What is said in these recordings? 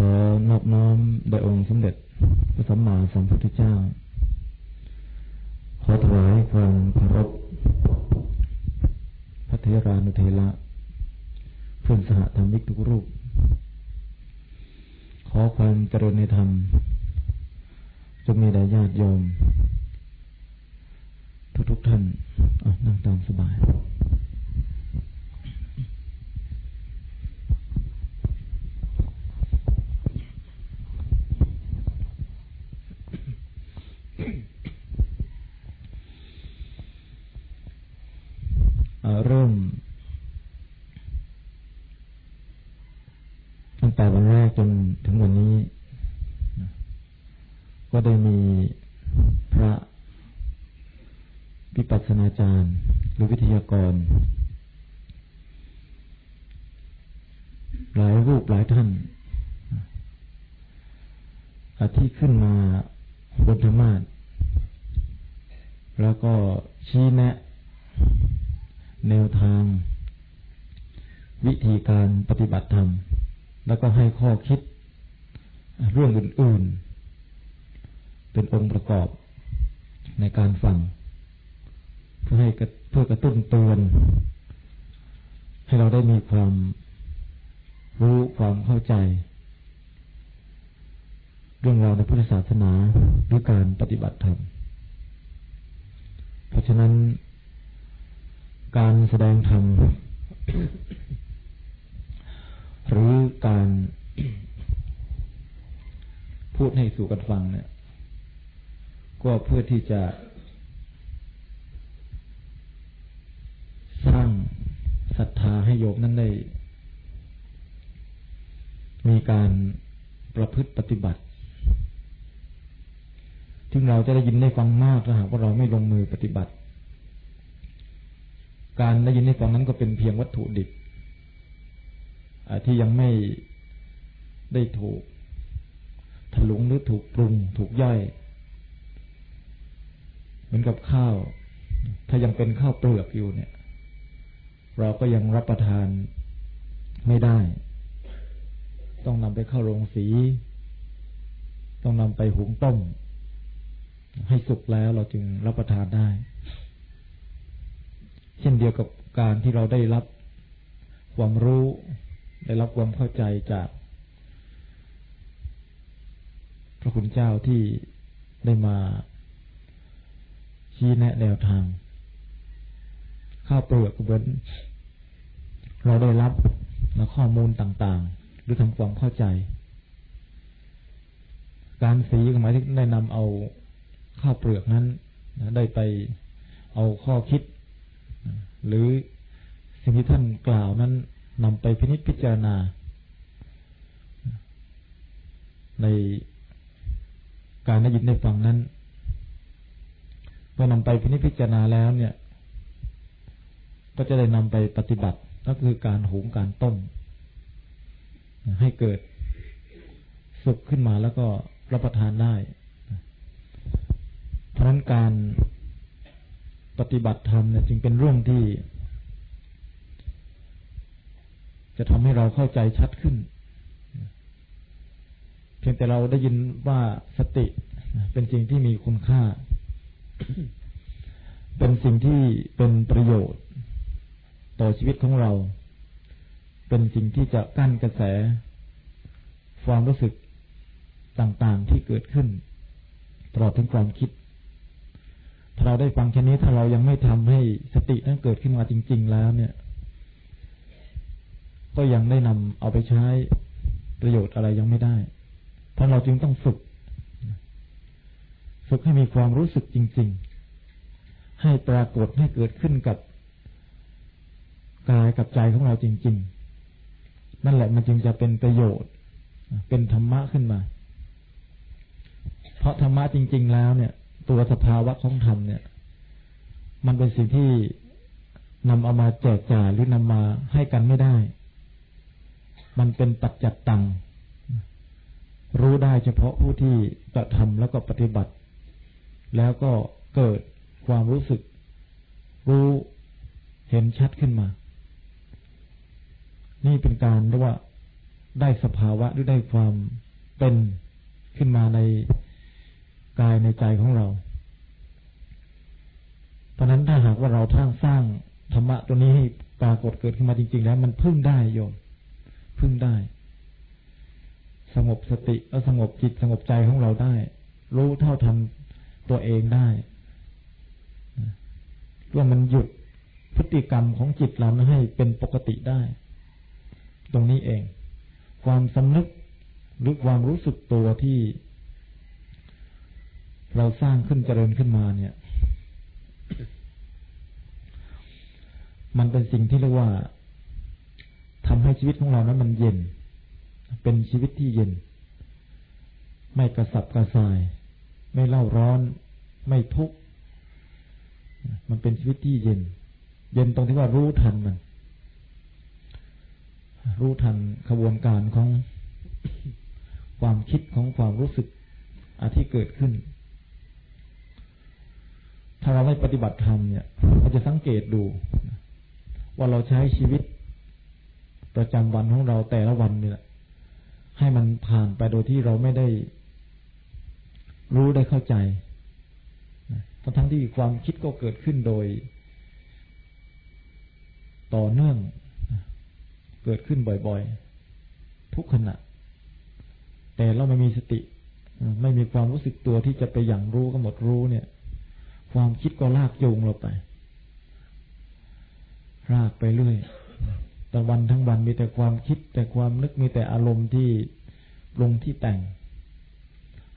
ขอนอบน้อมแด่องค์สมเด็จพระสัมมาสัมพุทธเจ้า ขอถวายความเคารพพระเทรานุเทระเพื่อนสหธรรมิกทุกรูป ขอความเจริญในธรรมจงมีแด่ญาติโยม ทุกๆทท่านนั่งตามสบายเริ่มตั้งแต่วันแรกจนถึงวันนี้ ก็ได้มีพระวิปัสสนาจารย์ หรือวิทยากร หลายรูปหลายท่านที่ขึ้นมาบนธรรมาทแล้วก็ชี้แนะ แนวทาง วิธีการปฏิบัติธรรม แล้วก็ให้ข้อคิดเรื่องอื่น ๆ เป็นองค์ประกอบในการฟัง เพื่อให้เพื่อกระตุ้นเตือนให้เราได้มีความ รู้ความเข้าใจ เรื่องราวในพุทธศาสนาหรือการปฏิบัติธรรม เพราะฉะนั้น การแสดงธรรมหรือการพูดให้สู่กันฟังเนี่ย ก็เพื่อที่จะสร้างศรัทธาให้โยมนั้นได้ มีการประพฤติปฏิบัติถึงเราจะได้ยินได้ฟังมากถ้าหากว่าเราไม่ลงมือปฏิบัติ การได้ยินได้ฟังนั้นก็เป็นเพียงวัตถุดิบที่ยังไม่ได้ถูกถลุงหรือถูกปรุง ถูกย่อย เหมือนกับข้าว ถ้ายังเป็นข้าวเปลือกอยู่เนี่ย เราก็ยังรับประทานไม่ได้ ต้องนำไปเข้าโรงสี ต้องนำไปหุงต้ม ให้สุกแล้วเราจึงรับประทานได้ เช่นเดียวกับการที่เราได้รับความรู้ ได้รับความเข้าใจจากพระคุณเจ้าที่ได้มาชี้แนะแนวทาง ข้าวเปลือกเหมือนเราได้รับข้อมูลต่างๆ หรือทำความเข้าใจ การสีก็หมายถึงได้นำเอาข้าวเปลือกนั้นได้ไปเอาข้อคิด หรือสิ่งที่ท่านกล่าวนั้นนำไปพินิจพิจารณา ในการได้ยินได้ฟังนั้นเมื่อนำไปพินิจพิจารณาแล้วเนี่ย ก็จะได้นำไปปฏิบัติก็คือการหุงการต้ม ให้เกิดสุกขึ้นมาแล้วก็รับประทานได้ เพราะนั้นการปฏิบัติธรรมเนี่ยจึงเป็นเรื่องที่ จะทำให้เราเข้าใจชัดขึ้น เพียงแต่เราได้ยินว่าสติเป็นสิ่งที่มีคุณค่า เป็นสิ่งที่เป็นประโยชน์ ต่อชีวิตของเรา เป็นสิ่งที่จะกั้นกระแส ความรู้สึกต่างๆที่เกิดขึ้น ตลอดถึงความคิดถ้าเราได้ฟังแค่นี้ถ้าเรายังไม่ทำให้สตินั้นเกิดขึ้นมาจริง ๆ แล้วเนี่ย ก็ยังได้นำเอาไปใช้ประโยชน์อะไรยังไม่ได้ เพราะเราจึงต้องฝึก ฝึกให้มีความรู้สึกจริง ๆ ให้ปรากฏให้เกิดขึ้นกับกายกับใจของเราจริง ๆ นั่นแหละมันจึงจะเป็นประโยชน์ เป็นธรรมะขึ้นมา เพราะธรรมะจริง ๆ แล้วเนี่ย ตัวสภาวะของธรรมเนี่ย มันเป็นสิ่งที่นำเอามาแจกจ่ายหรือนำมาให้กันไม่ได้ มันเป็นปัจจัตตัง รู้ได้เฉพาะผู้ที่กระทำแล้วก็ปฏิบัติ แล้วก็เกิดความรู้สึก รู้เห็นชัดขึ้นมา นี่เป็นการเรียกว่าได้สภาวะหรือได้ความเป็นขึ้นมาในกายในใจของเรา เพราะนั้นถ้าหากว่าเราทั้งสร้างธรรมะตัวนี้ให้ปรากฏเกิดขึ้นมาจริง ๆ แล้ว มันพึ่งได้โยมพึ่งได้ สงบสติแล้วสงบจิตสงบใจของเราได้ รู้เท่าทันตัวเองได้ว่ามันหยุดพฤติกรรมของจิตเราให้เป็นปกติได้ ตรงนี้เอง ความสำนึกหรือความรู้สึกตัวที่ เราสร้างขึ้นเจริญขึ้นมาเนี่ย มันเป็นสิ่งที่เรียกว่าทำให้ชีวิตของเรานั้นมันเย็น เป็นชีวิตที่เย็น ไม่กระสับกระส่าย ไม่เล่าร้อน ไม่ทุกข์มันเป็นชีวิตที่เย็น เย็นตรงที่ว่ารู้ทันมัน รู้ทันขบวนการของความคิดของความรู้สึกอที่เกิดขึ้น ถ้าเราไม่ปฏิบัติธรรมเนี่ยเราจะสังเกตดู ว่าเราใช้ชีวิต ประจำวันของเราแต่ละวันเนี่แหละให้มันผ่านไปโดยที่เราไม่ได้ รู้ได้เข้าใจทั้งที่ความคิดก็เกิดขึ้นโดย ต่อเนื่อง เกิดขึ้นบ่อยๆ ทุกขณะ แต่เราไม่มีสติ ไม่มีความรู้สึกตัวที่จะไปอย่างรู้ก็หมดรู้เนี่ย ความคิดก็ลากโยงเราไปลากไปเรื่อยแต่วันทั้งวันมีแต่ความคิด แต่ความนึกมีแต่อารมณ์ที่ลงที่แต่ง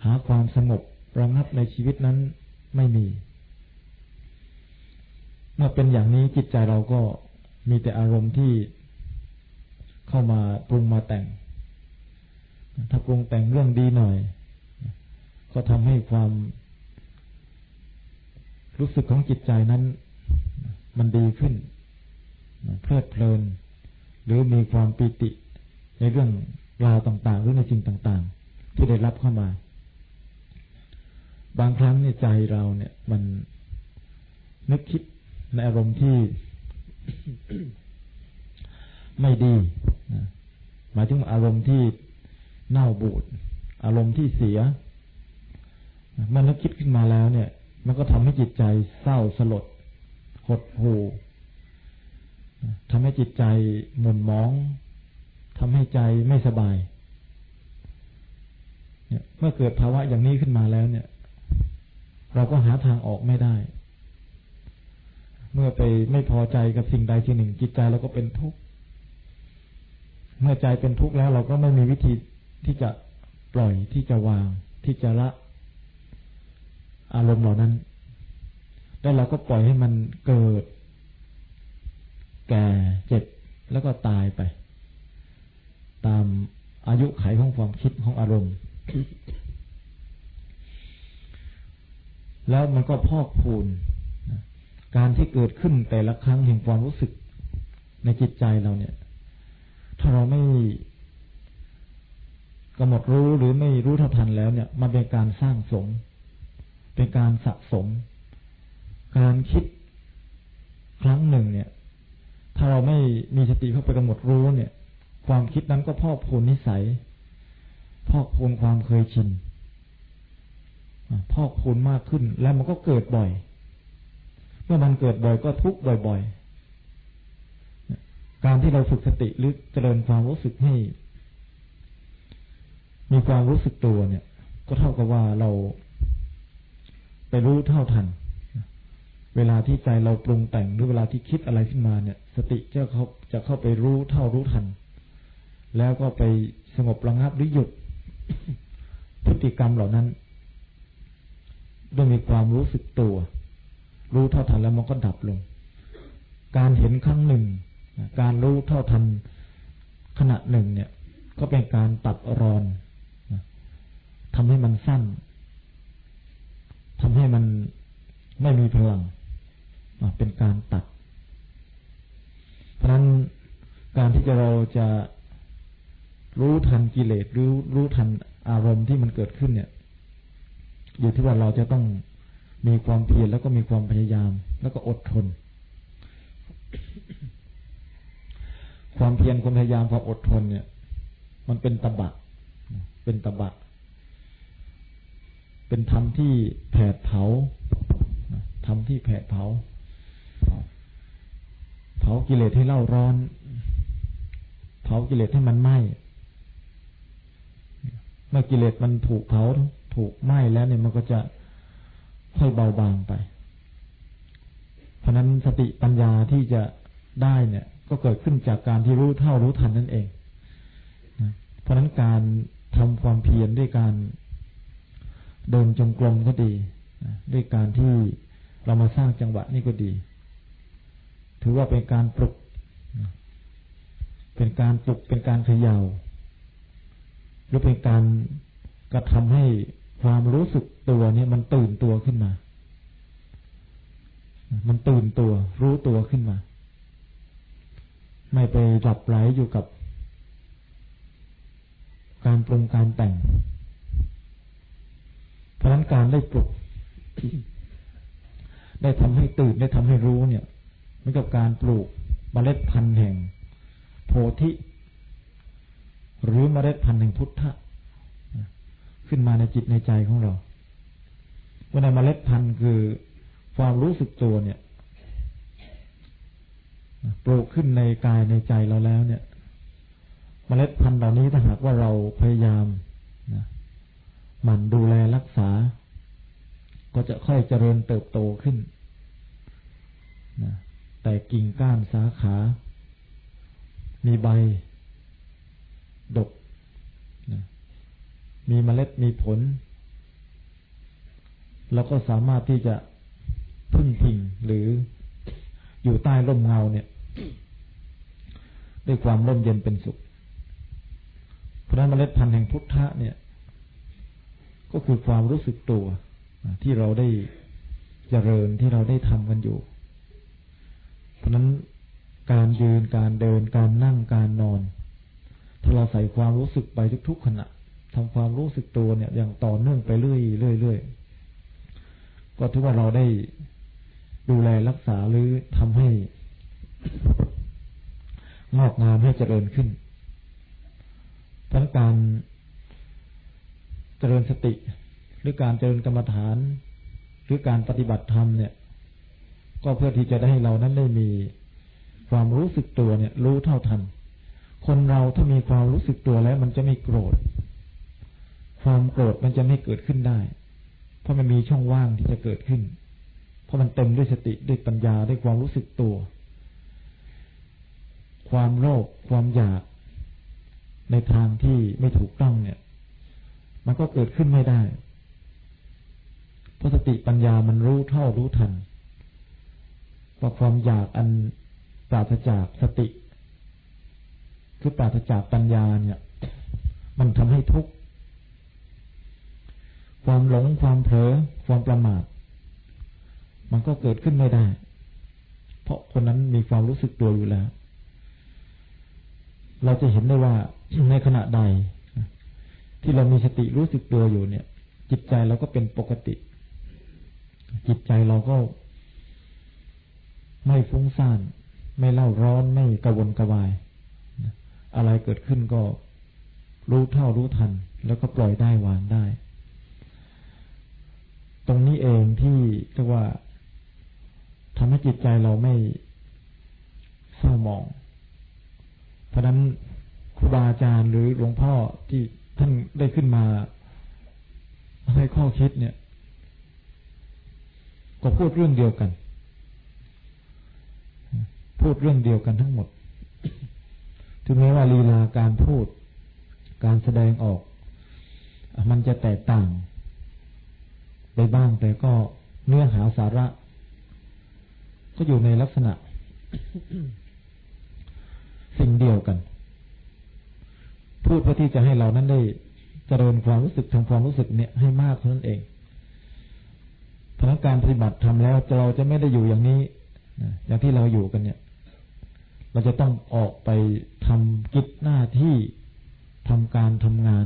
หาความสงบระงับในชีวิตนั้นไม่มี เมื่อเป็นอย่างนี้จิตใจเราก็มีแต่อารมณ์ที่ เข้ามาปรุงมาแต่ง ถ้าปรุงแต่งเรื่องดีหน่อย ก็ทำให้ความรู้สึกของจิตใจนั้น มันดีขึ้น เพลิดเพลิน หรือมีความปีติในเรื่องราวต่างๆ หรือในสิ่งต่างๆ ที่ได้รับเข้ามา บางครั้งในใจเราเนี่ย มันนึกคิดในอารมณ์ที่ ไม่ดี หมายถึงอารมณ์ที่เน่าบูดอารมณ์ที่เสีย มันนึกคิดขึ้นมาแล้วเนี่ย มันก็ทำให้จิตใจเศร้าสลด หดหู่ทำให้จิตใจหม่นมองทำให้ใจไม่สบาย เนี่ย เมื่อเกิดภาวะอย่างนี้ขึ้นมาแล้วเนี่ย เราก็หาทางออกไม่ได้ เมื่อไปไม่พอใจกับสิ่งใดสิ่งหนึ่ง จิตใจเราก็เป็นทุกข์ เมื่อใจเป็นทุกข์แล้วเราก็ไม่มีวิธีที่จะปล่อยที่จะวาง ที่จะละ อารมณ์เหล่านั้น แล้วเราก็ปล่อยให้มันเกิด แก่เจ็บแล้วก็ตายไป ตามอายุไขของความคิดของอารมณ์ แล้วมันก็พอกพูน การที่เกิดขึ้นแต่ละครั้งแห่งความรู้สึกในจิตใจเราเนี่ย ถ้าเราไม่กำหนดรู้หรือไม่รู้เท่าทันแล้วเนี่ย มันเป็นการสร้างสม เป็นการสะสม การคิดครั้งหนึ่งเนี่ย ถ้าเราไม่มีสติเข้าไปกำหนดรู้เนี่ย ความคิดนั้นก็พอกพูนนิสัย พอกพูนความเคยชินพอกพูนมากขึ้น แล้วมันก็เกิดบ่อย เมื่อมันเกิดบ่อยก็ทุกข์บ่อยๆ การที่เราฝึกสติหรือเจริญความรู้สึกให้มีความรู้สึกตัวเนี่ย ก็เท่ากับว่าเรา ไปรู้เท่าทัน เวลาที่ใจเราปรุงแต่งหรือเวลาที่คิดอะไรขึ้นมาเนี่ย สติจะเขาจะเข้าไปรู้เท่ารู้ทัน แล้วก็ไปสงบระงับหรือหยุดพฤติกรรมเหล่านั้นด้วยมีความรู้สึกตัว รู้เท่าทันแล้วมันก็ดับลง การเห็นครั้งหนึ่ง การรู้เท่าทันขณะหนึ่งเนี่ย ก็เป็นการตัดรอนทำให้มันสั้นทำให้มันไม่มีพลังเป็นการตัด เพราะนั้นการที่จะเราจะรู้ทันกิเลสรู้รู้ทันอารมณ์ที่มันเกิดขึ้นเนี่ย อยู่ที่ว่าเราจะต้องมีความเพียรแล้วก็มีความพยายาม แล้วก็อดทน ความเพียรความพยายามความอดทนเนี่ย มันเป็นตบะเป็นตบะเป็นธรรมที่แผดเผาธรรมที่แผดเผา เผากิเลสให้เล่าร้อน เผากิเลสให้มันไหม้เมื่อกิเลสมันถูกเผาถูกไหม้แล้วเนี่ยมันก็จะค่อยเบาบางไป เพราะนั้นสติปัญญาที่จะได้เนี่ย ก็เกิดขึ้นจากการที่รู้เท่ารู้ทันนั่นเองเพราะนั้นการทำความเพียรด้วยการเดินจงกรมก็ดีด้วยการที่เรามาสร้างจังหวะนี่ก็ดี ถือว่าเป็นการปลุก เป็นการปลุกเป็นการเขยา่า หรือเป็นการกระทำให้ความรู้สึกตัวนี้มันตื่นตัวขึ้นมา มันตื่นตัว รู้ตัวขึ้นมา ไม่ไปหลับไหลอยู่กับ การปรุงการแต่ง เพราะนั้นการได้ปลุก ได้ทำให้ตื่นได้ทำให้รู้เนี่ยเหมือนกับการปลูกเมล็ดพันธุ์แห่ง โพธิ หรือเมล็ดพันธุ์แห่งพุทธะขึ้นมาในจิตในใจของเราเมื่อในเมล็ดพันธุ์คือความรู้สึกตัวเนี่ย ปลูกขึ้นในกายในใจเราแล้วเนี่ยเมล็ดพันธุ์เหล่านี้ถ้าหากว่าเราพยายามนะหมั่นดูแลรักษา ก็จะค่อยเจริญเติบโตขึ้นนะแต่กิ่งก้านสาขา มีใบ ดกนะมีเมล็ดมีผล เราก็สามารถที่จะพึ่งพิงหรือ อยู่ใต้ร่มเงาเนี่ยด้วยความร่มเย็นเป็นสุข เพราะนั้นเมล็ดพันธุ์แห่งพุทธะเนี่ย ก็คือความรู้สึกตัวที่เราได้เจริญที่เราได้ทำกันอยู่ เพราะนั้นการยืนการเดินการนั่งการนอน ถ้าเราใส่ความรู้สึกไปทุกๆขณะทำความรู้สึกตัวเนี่ย อย่างต่อเนื่องไปเรื่อยเรื่อยก็ถือว่าเราได้ ดูแลรักษาหรือทำให้งอกงามให้เจริญขึ้นทั้งการเจริญสติ หรือการเจริญกรรมฐาน หรือการปฏิบัติธรรมเนี่ย ก็เพื่อที่จะได้ให้เรานั้นได้มีความรู้สึกตัวเนี่ย รู้เท่าทัน คนเราถ้ามีความรู้สึกตัวแล้ว มันจะไม่โกรธ ความโกรธมันจะไม่เกิดขึ้นได้ เพราะมันมีช่องว่างที่จะเกิดขึ้น เพราะมันเต็มด้วยสติด้วยปัญญาด้วยความรู้สึกตัว ความโลภความอยากในทางที่ไม่ถูกต้องเนี่ย มันก็เกิดขึ้นไม่ได้เพราะสติปัญญามันรู้เท่ารู้ทันว่าความอยากอันปราศจากสติ คือปราศจากปัญญาเนี่ย มันทำให้ทุกข์ความหลงความเผลอความประมาท มันก็เกิดขึ้นไม่ได้ เพราะคนนั้นมีความรู้สึกตัวอยู่แล้ว เราจะเห็นได้ว่าในขณะใด ที่เรามีสติรู้สึกตัวอยู่เนี่ย จิตใจเราก็เป็นปกติ จิตใจเราก็ ไม่ฟุ้งซ่าน ไม่เล่าร้อนไม่กระวนกระวาย อะไรเกิดขึ้นก็รู้เท่ารู้ทัน แล้วก็ปล่อยได้วางได้ ตรงนี้เองที่เรียกว่า ทำให้จิตใจเราไม่เศร้าหมอง เพราะนั้นครูบาอาจารย์หรือหลวงพ่อที่ท่านได้ขึ้นมาให้ข้อคิดเนี่ย ก็พูดเรื่องเดียวกัน พูดเรื่องเดียวกันทั้งหมด ถึงแม้ว่าลีลาการพูด การแสดงออก มันจะแตกต่าง ไปบ้างแต่ก็เนื้อหาสาระ ก็อยู่ในลักษณะ สิ่งเดียวกัน พูดเพื่อที่จะให้เรานั้นได้เจริญความรู้สึกทำความรู้สึกเนี่ยให้มากเท่านั้นเองพนักการปฏิบัติทำแล้วเราจะไม่ได้อยู่อย่างนี้อย่างที่เราอยู่กันเนี่ย เราจะต้องออกไปทำกิจหน้าที่ทำการทำงาน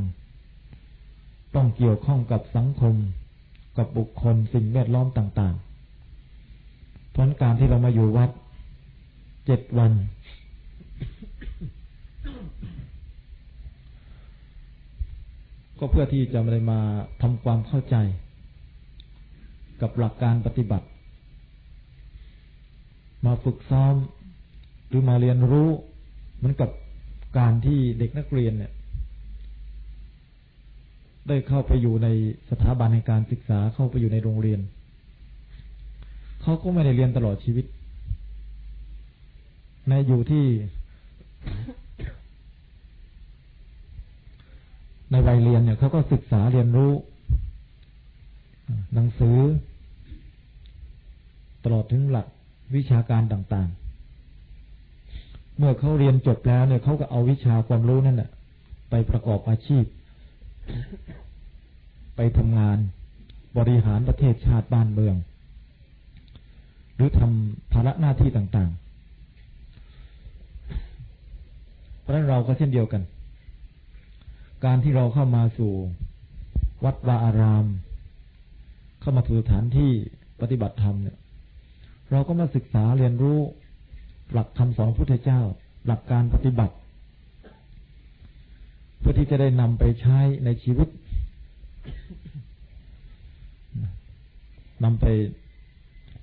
ต้องเกี่ยวข้องกับสังคม กับบุคคลสิ่งแวดล้อมต่าง ๆ เพราะการที่เรามาอยู่วัดเจ็ดวัน ก็เพื่อที่จะมามาทำความเข้าใจ กับหลักการปฏิบัติ มาฝึกซ้อม หรือมาเรียนรู้เหมือนกับการที่เด็กนักเรียนเนี่ย ได้เข้าไปอยู่ในสถาบันในการศึกษาเข้าไปอยู่ในโรงเรียน เขาก็ไม่ได้เรียนตลอดชีวิต ในอยู่ที่ ในวัยเรียนเนี่ยเขาก็ศึกษาเรียนรู้ หนังสือ ตลอดถึงหลักวิชาการต่าง ๆ เมื่อเขาเรียนจบแล้วเนี่ยเขาก็เอาวิชาความรู้นั่นแหละไปประกอบอาชีพ ไปทำงานบริหารประเทศชาติบ้านเมือง หรือทำภาระหน้าที่ต่าง ๆ เพราะนั้นเราก็เช่นเดียวกัน การที่เราเข้ามาสู่วัดวาอาราม เข้ามาสู่สถานที่ปฏิบัติธรรมเนี่ย เราก็มาศึกษาเรียนรู้หลักคำสอนพระพุทธเจ้า หลักการปฏิบัติ เพื่อที่จะได้นำไปใช้ในชีวิตนำไป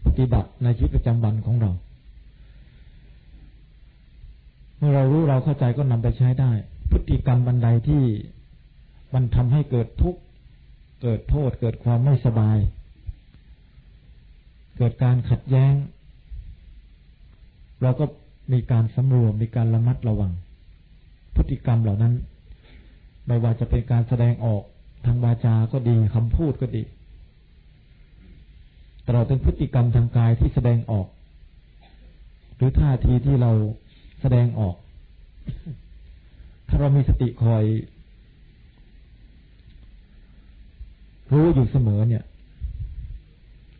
ปฏิบัติในชีวิตประจำวันของเรา เมื่อเรารู้เราเข้าใจก็นำไปใช้ได้ พฤติกรรมบันไดที่มันทำให้เกิดทุกข์เกิดโทษ เกิดความไม่สบาย เกิดการขัดแย้ง เราก็มีการสำรวมมีการระมัดระวัง พฤติกรรมเหล่านั้น ไม่ว่าจะเป็นการแสดงออกทางวาจาก็ดีคำพูดก็ดี ตลอดถึงพฤติกรรมทางกายที่แสดงออก หรือท่าทีที่เราแสดงออก ถ้าเรามีสติคอย รู้อยู่เสมอเนี่ย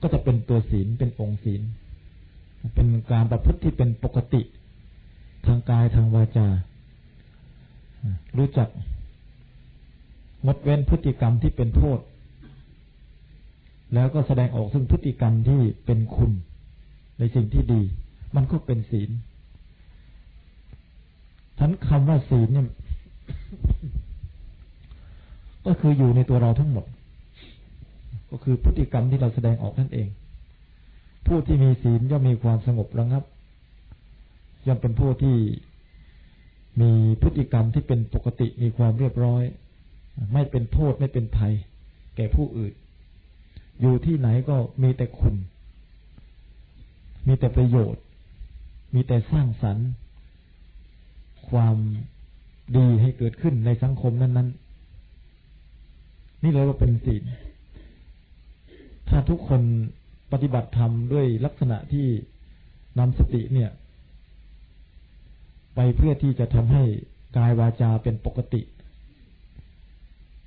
ก็จะเป็นตัวศีลเป็นองค์ศีล เป็นการประพฤติที่เป็นปกติ ทางกายทางวาจา รู้จักงดเว้นพฤติกรรมที่เป็นโทษ แล้วก็แสดงออกซึ่งพฤติกรรมที่เป็นคุณ ในสิ่งที่ดี มันก็เป็นศีลทันคำว่าศีลเนี่ย ก็คืออยู่ในตัวเราทั้งหมด ก็คือพฤติกรรมที่เราแสดงออกนั่นเอง ผู้ที่มีศีลย่อมมีความสงบระงับ ย่อมเป็นผู้ที่มีพฤติกรรมที่เป็นปกติมีความเรียบร้อย ไม่เป็นโทษไม่เป็นภัย แก่ผู้อื่น อยู่ที่ไหนก็มีแต่คุณ มีแต่ประโยชน์ มีแต่สร้างสรรค์ ความดีให้เกิดขึ้นในสังคมนั้น ๆ นี่เลยว่าเป็นศีล ถ้าทุกคนปฏิบัติธรรมด้วยลักษณะที่นำสติเนี่ย ไปเพื่อที่จะทำให้กายวาจาเป็นปกติ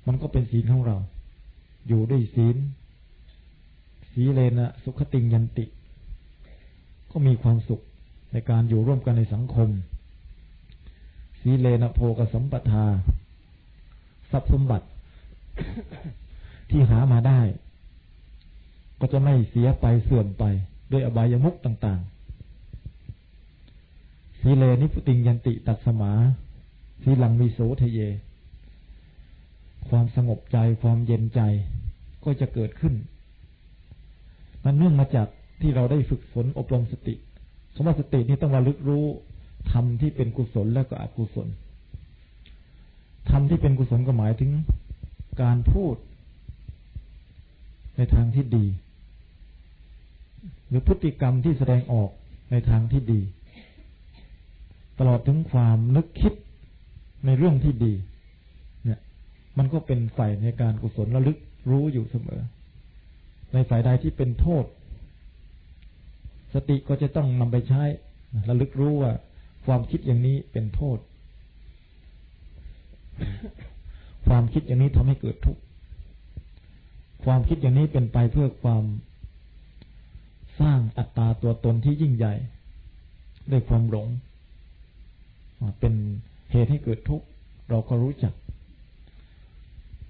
มันก็เป็นศีลของเรา อยู่ด้วยศีล สีเลนะสุขติงยันติ ก็มีความสุขในการอยู่ร่วมกันในสังคม สีเลนะโพกสมปทา ทรัพย์สมบัติ ที่หามาได้ ก็จะไม่เสียไปเสื่อมไปด้วยอบายมุกต่าง ๆ สีเลนิพุติงยันติตัดสมาสีหลังมีโสทเย ความสงบใจความเย็นใจก็จะเกิดขึ้น มันเนื่องมาจากที่เราได้ฝึกฝนอบรมสติคำว่าสตินี่ต้องระลึกรู้ธรรมที่เป็นกุศลและก็อกุศลธรรมที่เป็นกุศลก็หมายถึงการพูด ในทางที่ดี หรือพฤติกรรมที่แสดงออกในทางที่ดี ตลอดถึงความนึกคิดในเรื่องที่ดี เนี่ย มันก็เป็นฝ่ในการกุศลระลึกรู้อยู่เสมอ ในฝ่ายใดที่เป็นโทษ สติก็จะต้องนำไปใช้ระลึกรู้ว่า ความคิดอย่างนี้เป็นโทษ ความคิดอย่างนี้ทำให้เกิดทุกข์ความคิดอย่างนี้เป็นไปเพื่อความสร้างอัตตาตัวตนที่ยิ่งใหญ่ด้วยความหลง เป็นเหตุให้เกิดทุกข์เราก็รู้จัก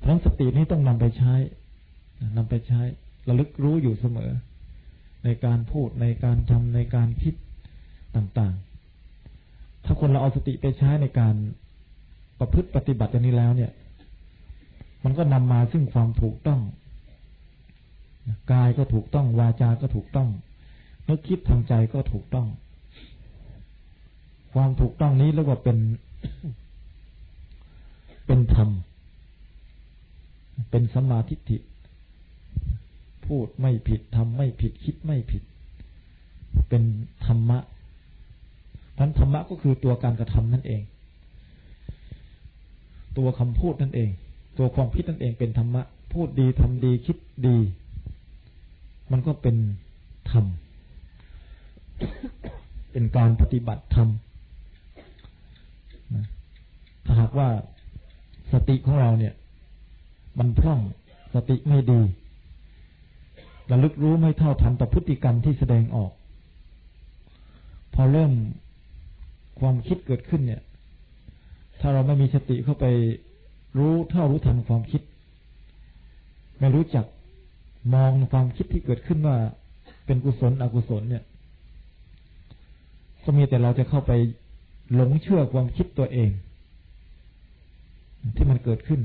ทั้งสตินี้ต้องนำไปใช้นำไปใช้ ระลึกรู้อยู่เสมอ ในการพูดในการทำในการคิดต่างๆ ถ้าคนเราเอาสติไปใช้ในการประพฤติปฏิบัติอย่างนี้แล้วเนี่ย มันก็นำมาซึ่งความถูกต้องกายก็ถูกต้องวาจา ก็ถูกต้องนึกคิดทางใจก็ถูกต้อง ความถูกต้องนี้เรียกว่าเป็น เป็นธรรม เป็นสมาธิิ พูดไม่ผิดทำไม่ผิดคิดไม่ผิด เป็นธรรมะนั้นธรรมะก็คือตัวการกระทำนั่นเอง ตัวคำพูดนั่นเอง ตัวความคิดนั่นเองเป็นธรรมะ พูดดีทำดีคิดดี มันก็เป็นธรรม เป็นการปฏิบัติธรรมถ้าหากว่าสติของเราเนี่ย มันพร่องสติไม่ดี ระลึกรู้ไม่เท่าทันต่อพฤติกรรมที่แสดงออก พอเริ่มความคิดเกิดขึ้นเนี่ย ถ้าเราไม่มีสติเข้าไปรู้เท่ารู้ทันความคิด ไม่รู้จักมองความคิดที่เกิดขึ้นว่าเป็นกุศลอกุศลเนี่ยก็มีแต่เราจะเข้าไปหลงเชื่อความคิดตัวเอง ที่มันเกิดขึ้น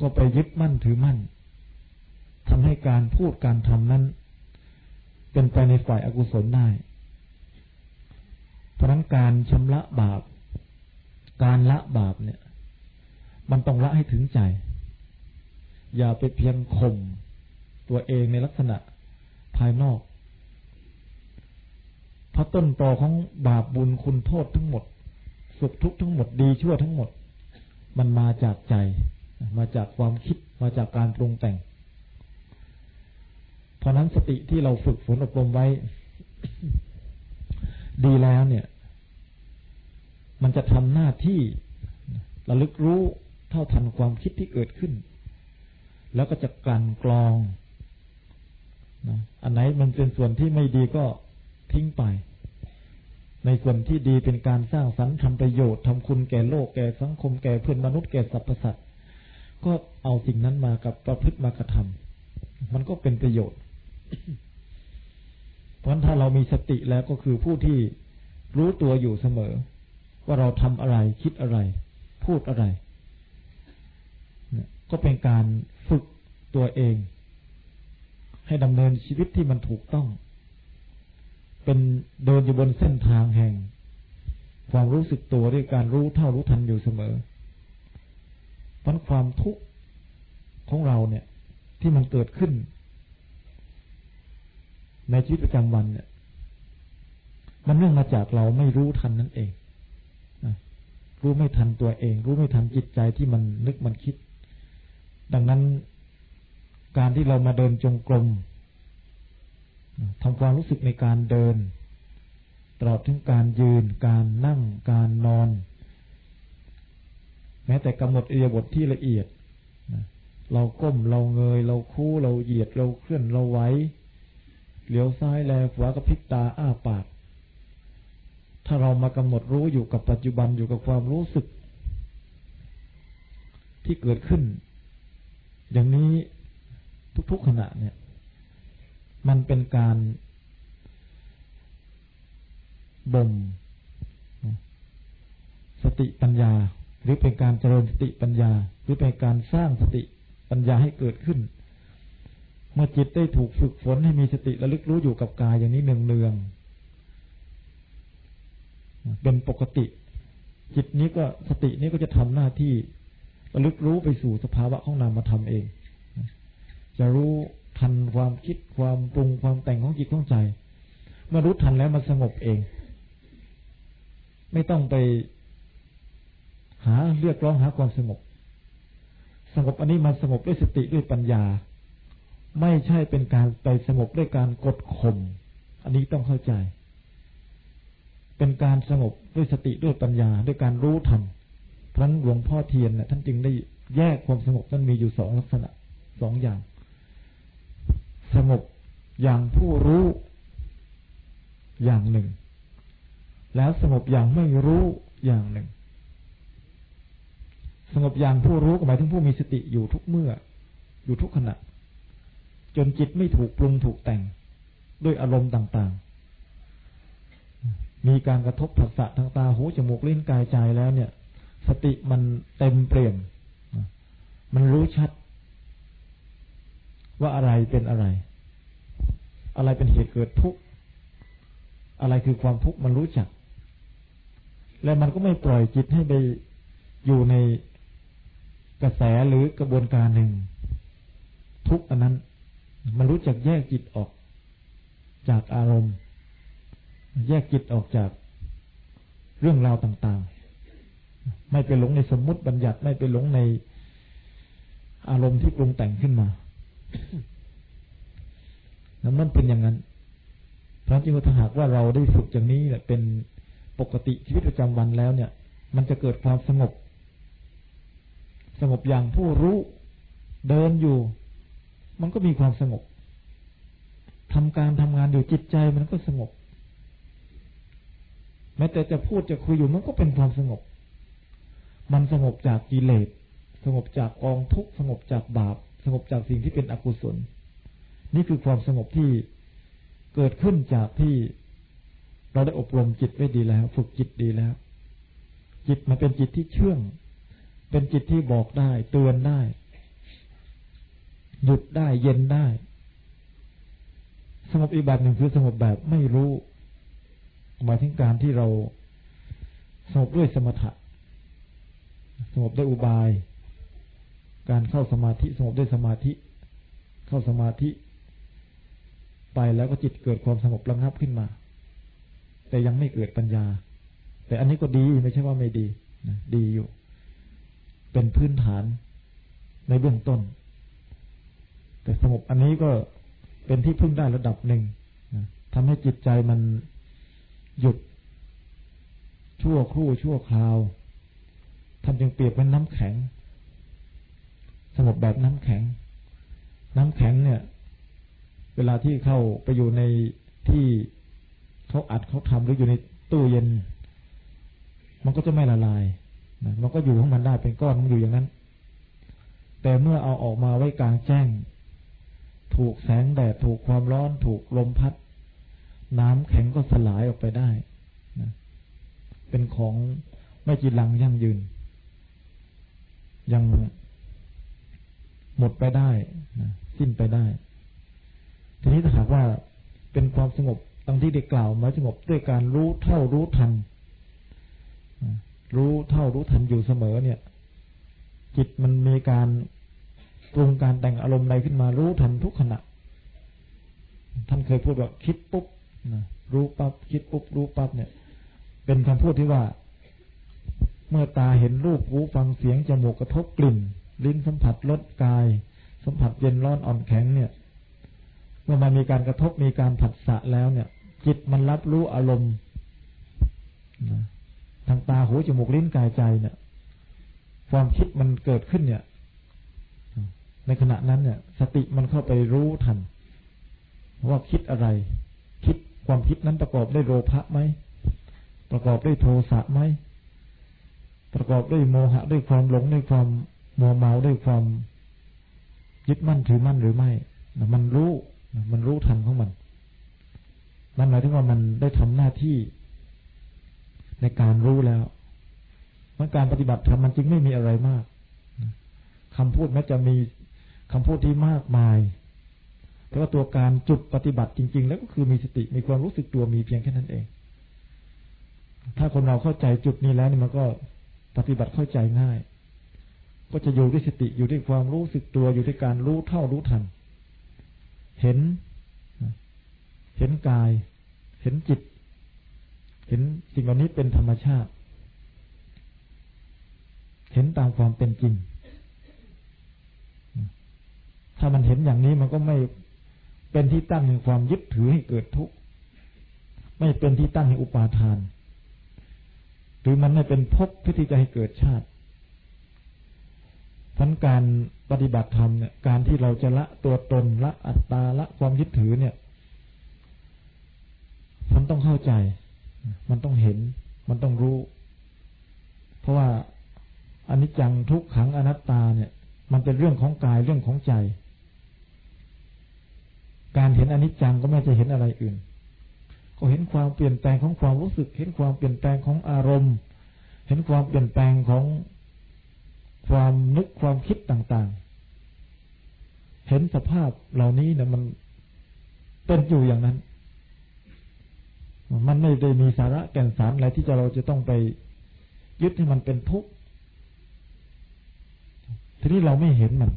ก็ไปยึดมั่นถือมั่น ทำให้การพูดการทำนั้น เป็นไปในฝ่ายอากุศลได้ เพราะนั้นการชำระบาป การละบาปเนี่ย มันต้องละให้ถึงใจ อย่าไปเพียงข่มตัวเองในลักษณะภายนอก เพราะต้นตอของบาปบุญคุณโทษทั้งหมด สุขทุกข์ทั้งหมดดีชั่วทั้งหมด มันมาจากใจ มาจากความคิดมาจากการปรุงแต่ง เพราะนั้นสติที่เราฝึกฝนอบรมไว้ ดีแล้วเนี่ย มันจะทำหน้าที่ระลึกรู้เท่าทันความคิดที่เกิดขึ้น แล้วก็จะกลั่นกรองนะอันไหนมันเป็นส่วนที่ไม่ดีก็ทิ้งไป ในส่วนที่ดีเป็นการสร้างสรรค์ทำประโยชน์ทำคุณแก่โลกแก่สังคมแก่เพื่อนมนุษย์แก่สรรพสัตว์ก็เอาสิ่งนั้นมากับประพฤติมากระทำมันก็เป็นประโยชน์ เพราะถ้าเรามีสติแล้วก็คือผู้ที่รู้ตัวอยู่เสมอ ว่าเราทำอะไรคิดอะไร พูดอะไร ก็เป็นการฝึกตัวเอง ให้ดำเนินชีวิตที่มันถูกต้อง เป็นเดินอยู่บนเส้นทางแห่ง ความรู้สึกตัวด้วยการรู้เท่ารู้ทันอยู่เสมอเพราะความทุกข์ของเราเนี่ย ที่มันเกิดขึ้น ในชีวิตประจำวันเนี่ย มันเนื่องมาจากเราไม่รู้ทันนั่นเองรู้ไม่ทันตัวเอง รู้ไม่ทันจิตใจที่มันนึกมันคิด ดังนั้นการที่เรามาเดินจงกรมทำความรู้สึกในการเดิน ตลอดถึงการยืน การนั่ง การนอน แม้แต่กำหนดเอียบทที่ละเอียด เราก้ม เราเงย เราคู่ เราเหยียด เราเคลื่อน เราไหว เหลียวซ้ายแลขวากระพริบตาอ้าปาก ถ้าเรามากำหนดรู้อยู่กับปัจจุบันอยู่กับความรู้สึก ที่เกิดขึ้น อย่างนี้ทุกๆขณะเนี่ย มันเป็นการบ่มสติปัญญา หรือเป็นการเจริญสติปัญญา หรือเป็นการสร้างสติปัญญาให้เกิดขึ้น เมื่อจิตได้ถูกฝึกฝนให้มีสติระลึกรู้อยู่กับกายอย่างนี้เนืองๆเป็นปกติ จิตนี้ก็สตินี้ก็จะทำหน้าที่ระลึกรู้ไปสู่สภาวะของนามธรรมเอง จะรู้ทันความคิดความปรุงความแต่งของจิตของใจ เมื่อรู้ทันแล้วมันสงบเอง ไม่ต้องไปหาเรียกร้องหาความสงบ สงบอันนี้มันสงบด้วยสติด้วยปัญญา ไม่ใช่เป็นการไปสงบด้วยการกดข่มอันนี้ต้องเข้าใจ เป็นการสงบด้วยสติด้วยปัญญาด้วยการรู้ทันพระหลวงพ่อเทียนเนี่ยท่านจึงได้แยกความสงบนั้นมีอยู่สองลักษณะสองอย่าง สงบอย่างผู้รู้อย่างหนึ่ง แล้วสงบอย่างไม่รู้อย่างหนึ่ง สงบอย่างผู้รู้หมายถึงผู้มีสติอยู่ทุกเมื่อ อยู่ทุกขณะ จนจิตไม่ถูกปรุงถูกแต่ง ด้วยอารมณ์ต่างๆ มีการกระทบผัสสะทางตาหูจมูกลิ้นกายใจแล้วเนี่ย สติมันเต็มเปลี่ยนมันรู้ชัด ว่าอะไรเป็นอะไร อะไรเป็นเหตุเกิดทุกข์อะไรคือความทุกข์มันรู้จัก และมันก็ไม่ปล่อยจิตให้ไปอยู่ในกระแสหรือกระบวนการหนึ่ง ทุกอันนั้น มันรู้จักแยกจิตออกจากอารมณ์ แยกจิตออกจากเรื่องราวต่างๆ ไม่ไปหลงในสมมติบัญญัติไม่ไปหลงในอารมณ์ที่ปรุงแต่งขึ้นมานั้นมันเป็นอย่างนั้น พระจิงถ้าหากว่าเราได้ฝึกอย่างนี้แหละเป็นปกติชีวิตประจำวันแล้วเนี่ย มันจะเกิดความสงบ สงบอย่างผู้รู้เดินอยู่ มันก็มีความสงบทำการทำงานอยู่จิตใจมันก็สงบ แม้แต่จะพูดจะคุยอยู่มันก็เป็นความสงบ มันสงบจากกิเลสสงบจากกองทุกข์สงบจากบาป สงบจากสิ่งที่เป็นอกุศล นี่คือความสงบที่เกิดขึ้นจากที่เราได้อบรมจิตไว้ดีแล้ว ฝึกจิตดีแล้ว จิตมันเป็นจิตที่เชื่อง เป็นจิตที่บอกได้ เตือนได้ หยุดได้เย็นได้ สงบอีกแบบหนึ่งคือสงบแบบไม่รู้หมายถึงการที่เราสงบด้วยสมถะสงบด้วยอุบาย การเข้าสมาธิสงบด้วยสมาธิ เข้าสมาธิ ไปแล้วก็จิตเกิดความสงบระงับขึ้นมา แต่ยังไม่เกิดปัญญา แต่อันนี้ก็ดีไม่ใช่ว่าไม่ดีดีอยู่ เป็นพื้นฐานในเบื้องต้น แต่สงบอันนี้ก็เป็นที่พึ่งได้ระดับหนึ่งทำให้จิตใจมันหยุดชั่วครู่ชั่วคราวท่านจึงเปรียบเป็นน้ำแข็ง สงบแบบน้ำแข็ง น้ำแข็งเนี่ย เวลาที่เข้าไปอยู่ในที่เขาอัดเขาทำหรืออยู่ในตู้เย็น มันก็จะไม่ละลายนะมันก็อยู่ของมันได้เป็นก้อนมันอยู่อย่างนั้น แต่เมื่อเอาออกมาไว้กลางแจ้ง ถูกแสงแดดถูกความร้อนถูกลมพัด น้ำแข็งก็สลายออกไปได้นะเป็นของไม่จีรังยั่งยืน ยังหมดไปได้นะสิ้นไปได้ ทีนี้ถ้าหากว่าเป็นความสงบตั้งที่ได้กล่าวมาสงบด้วยการรู้เท่ารู้ทัน รู้เท่ารู้ทันอยู่เสมอเนี่ย จิตมันมีการ ปรุงการแต่งอารมณ์ใดขึ้นมารู้ทันทุกขณะ ท่านเคยพูดว่าคิดปุ๊บนะรู้ปั๊บคิดปุ๊บรู้ปั๊บเนี่ย เป็นคำพูดที่ว่า เมื่อตาเห็นรูปหูฟังเสียงจมูกกระทบกลิ่น ลิ้นสัมผัสรสกาย สัมผัสเย็นร้อนอ่อนแข็งเนี่ย เมื่อมันมีการกระทบมีการผัสสะแล้วเนี่ย จิตมันรับรู้อารมณ์ทางตาหูจมูกลิ้นกายใจเนี่ย ความคิดมันเกิดขึ้นเนี่ย ในขณะนั้นเนี่ย สติมันเข้าไปรู้ทัน ว่าคิดอะไร คิดความคิดนั้นประกอบด้วยโลภะไหมประกอบด้วยโทสะไหมประกอบด้วยโมหะด้วยความหลงด้วยความมัวเมาด้วยความยึดมั่นถือมั่นหรือไม่มันรู้มันรู้ทันของมันนั่นหมายถึงว่ามันได้ทำหน้าที่ในการรู้แล้วมันการปฏิบัติธรรมมันจึงไม่มีอะไรมากคำพูดแม้จะมี คำพูดที่มากมาย แต่ว่าตัวการจุดปฏิบัติจริง ๆ แล้วก็คือมีสติมีความรู้สึกตัวมีเพียงแค่นั้นเอง ถ้าคนเราเข้าใจจุดนี้แล้วนี่มันก็ปฏิบัติเข้าใจง่าย ก็จะอยู่ด้วยสติอยู่ด้วยความรู้สึกตัวอยู่ด้วยการรู้เท่ารู้ทัน เห็น เห็นกาย เห็นจิต เห็นสิ่งเหล่านี้เป็นธรรมชาติ เห็นตามความเป็นจริง ถ้ามันเห็นอย่างนี้มันก็ไม่เป็นที่ตั้งแห่งความยึดถือให้เกิดทุกข์ไม่เป็นที่ตั้งแห่งอุปาทาน หรือมันไม่เป็นภพที่จะให้เกิดชาติทั้นการปฏิบัติธรรมเนี่ยการที่เราจะละตัวตนละอัตตาละความยึดถือเนี่ย มันต้องเข้าใจ มันต้องเห็น มันต้องรู้ เพราะว่าอนิจจังทุกขังอนัตตาเนี่ย มันเป็นเรื่องของกายเรื่องของใจ การเห็นอนิจจังก็ไม่จะเห็นอะไรอื่น ก็เห็นความเปลี่ยนแปลงของความรู้สึก เห็นความเปลี่ยนแปลงของอารมณ์ เห็นความเปลี่ยนแปลงของความนึกความคิดต่างๆ เห็นสภาพเหล่านี้เนี่ยมันเป็นอยู่อย่างนั้น มันไม่ได้มีสาระแก่นสารอะไรที่จะเราจะต้องไปยึดให้มันเป็นทุกข์ ทีนี้เราไม่เห็นมัน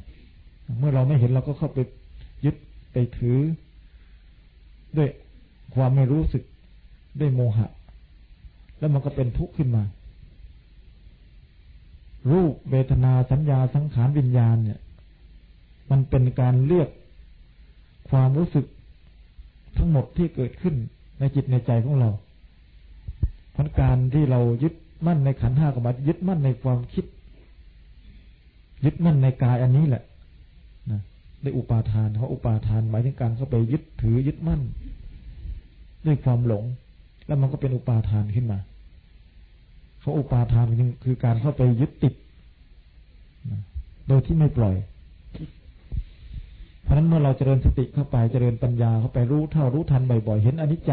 เมื่อเราไม่เห็นเราก็เข้าไปยึด ไปถือ ด้วยความไม่รู้สึกด้วยโมหะ แล้วมันก็เป็นทุกข์ขึ้นมา รูปเวทนาสัญญาสังขารวิญญาณเนี่ย มันเป็นการเรียกความรู้สึกทั้งหมดที่เกิดขึ้นในจิตในใจของเราเพราะการที่เรายึดมั่นในขันห้ากับมายึดมั่นในความคิด ยึดมั่นในกายอันนี้แหละ นะได้อุปาทานเขาอุปาทานหมายถึงการเข้าไปยึดถือยึดมั่น ด้วยความหลง แล้วมันก็เป็นอุปาทานขึ้นมาเขาอุปาทานคือการเข้าไปยึดติดโดยที่ไม่ปล่อย เพราะนั้นเมื่อเราเจริญสติเข้าไปเจริญปัญญาเข้าไปรู้เท่ารู้ทันบ่อยๆเห็นอนิจจ